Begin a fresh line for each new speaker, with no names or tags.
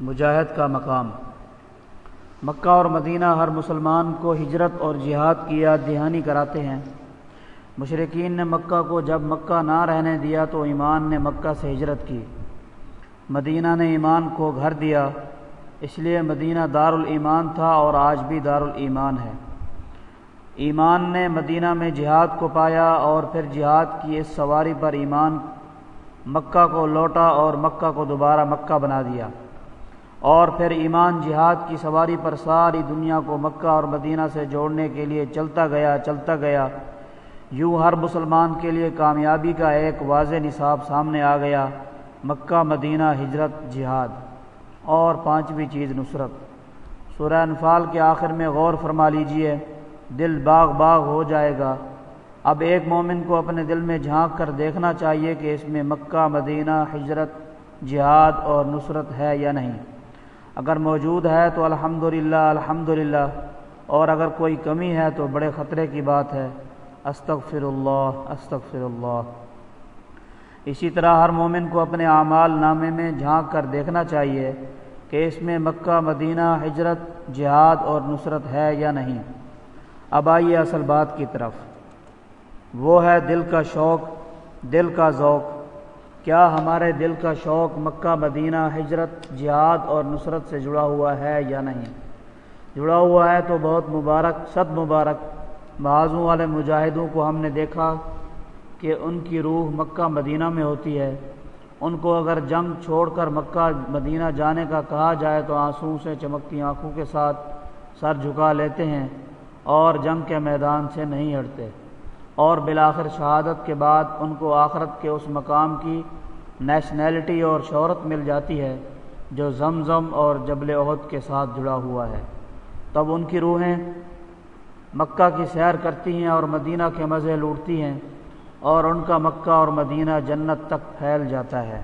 مجاہد کا مقام۔ مکہ اور مدینہ ہر مسلمان کو ہجرت اور جہاد کی یاد دہانی کراتے ہیں۔ مشرقین نے مکہ کو جب مکہ نہ رہنے دیا تو ایمان نے مکہ سے ہجرت کی۔ مدینہ نے ایمان کو گھر دیا، اس لیے مدینہ دار الایمان تھا اور آج بھی دار الایمان ہے۔ ایمان نے مدینہ میں جہاد کو پایا اور پھر جہاد کی اس سواری پر ایمان مکہ کو لوٹا اور مکہ کو دوبارہ مکہ بنا دیا۔ اور پھر ایمان جہاد کی سواری پر ساری دنیا کو مکہ اور مدینہ سے جوڑنے کے لیے چلتا گیا چلتا گیا۔ یوں ہر مسلمان کے لیے کامیابی کا ایک واضح نصاب سامنے آ گیا۔ مکہ، مدینہ، ہجرت، جہاد۔ اور پانچویں چیز، نصرت۔ سورہ انفال کے آخر میں غور فرما لیجیے، دل باغ باغ ہو جائے گا۔ اب ایک مومن کو اپنے دل میں جھانک کر دیکھنا چاہیے کہ اس میں مکہ، مدینہ، ہجرت، جہاد اور نصرت ہے یا نہیں۔ اگر موجود ہے تو الحمد للہ الحمد للہ اور اگر کوئی کمی ہے تو بڑے خطرے کی بات ہے۔ استغفر اللہ استغفر اللہ اسی طرح ہر مومن کو اپنے اعمال نامے میں جھانک کر دیکھنا چاہیے کہ اس میں مکہ، مدینہ، ہجرت، جہاد اور نصرت ہے یا نہیں۔ اب آئیے اصل بات کی طرف۔ وہ ہے دل کا شوق، دل کا ذوق۔ کیا ہمارے دل کا شوق مکہ، مدینہ، ہجرت، جہاد اور نصرت سے جڑا ہوا ہے یا نہیں؟ جڑا ہوا ہے تو بہت مبارک صد مبارک۔ بعضوں والے مجاہدوں کو ہم نے دیکھا کہ ان کی روح مکہ، مدینہ میں ہوتی ہے۔ ان کو اگر جنگ چھوڑ کر مکہ، مدینہ جانے کا کہا جائے تو آنسو سے چمکتی آنکھوں کے ساتھ سر جھکا لیتے ہیں اور جنگ کے میدان سے نہیں ہٹتے۔ اور بالآخر شہادت کے بعد ان کو آخرت کے اس مقام کی نیشنلٹی اور شہرت مل جاتی ہے جو زمزم اور جبل عہد کے ساتھ جڑا ہوا ہے۔ تب ان کی روحیں مکہ کی سیر کرتی ہیں اور مدینہ کے مزے لوٹتی ہیں اور ان کا مکہ اور مدینہ جنت تک پھیل جاتا ہے۔